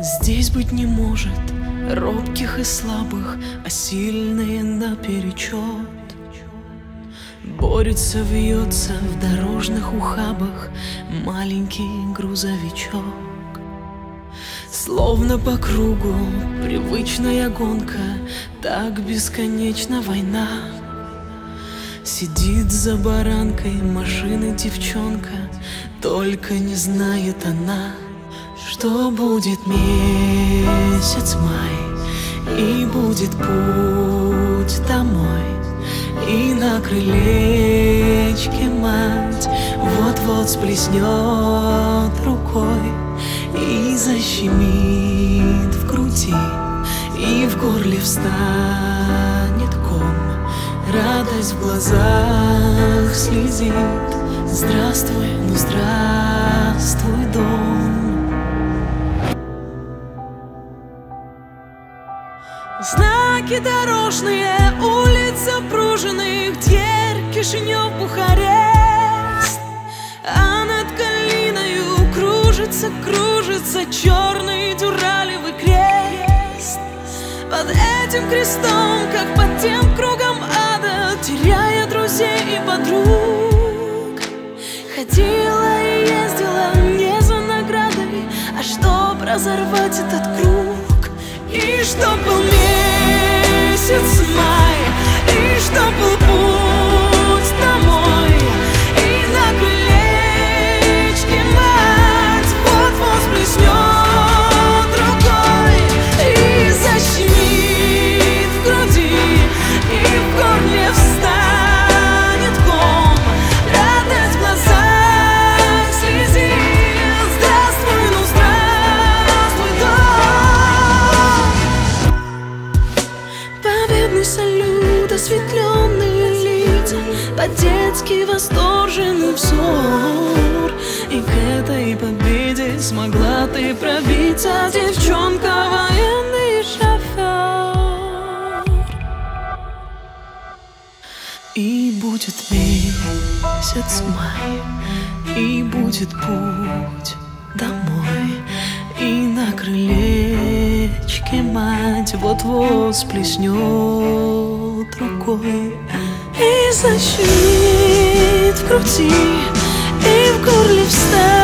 Здесь быть не может робких и слабых, а сильные наперечет. Борется, вьется в дорожных ухабах маленький грузовичок. Словно по кругу привычная гонка, так бесконечна война. Сидит за баранкой машины девчонка, только не знает она, что будет месяц май и будет путь домой. И на крылечке мать вот-вот сплеснет рукой И защемит в груди, и в горле встанет ком Радость в глазах слезит Здравствуй, ну здравствуй, дом Знаки дорожные, улиц запруженных Дверь, Кишинев, Бухарест. А над Калиною кружится, кружится Черный дюралевый крест. Под этим крестом, как под тем кругом ада Теряя друзей и подруг. Ходила и ездила не за наградой А чтоб разорвать этот круг. И чтоб был По-детски восторженный взор. И к этой победе смогла ты пробиться Девчонка, военный шофер. И будет месяц май И будет путь домой. И на крылечке мать Вот-вот сплеснет рукой И защемит в груди И в горле встанет